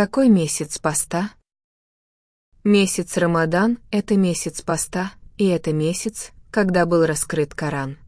Какой месяц поста? Месяц Рамадан — это месяц поста, и это месяц, когда был раскрыт Коран.